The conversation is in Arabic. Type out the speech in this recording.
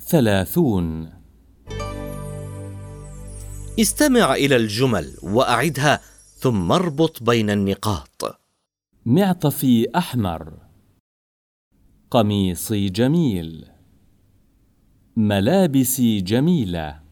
ثلاثون. استمع إلى الجمل وأعدها ثم اربط بين النقاط. معطفي أحمر. قميصي جميل. ملابسي جميلة.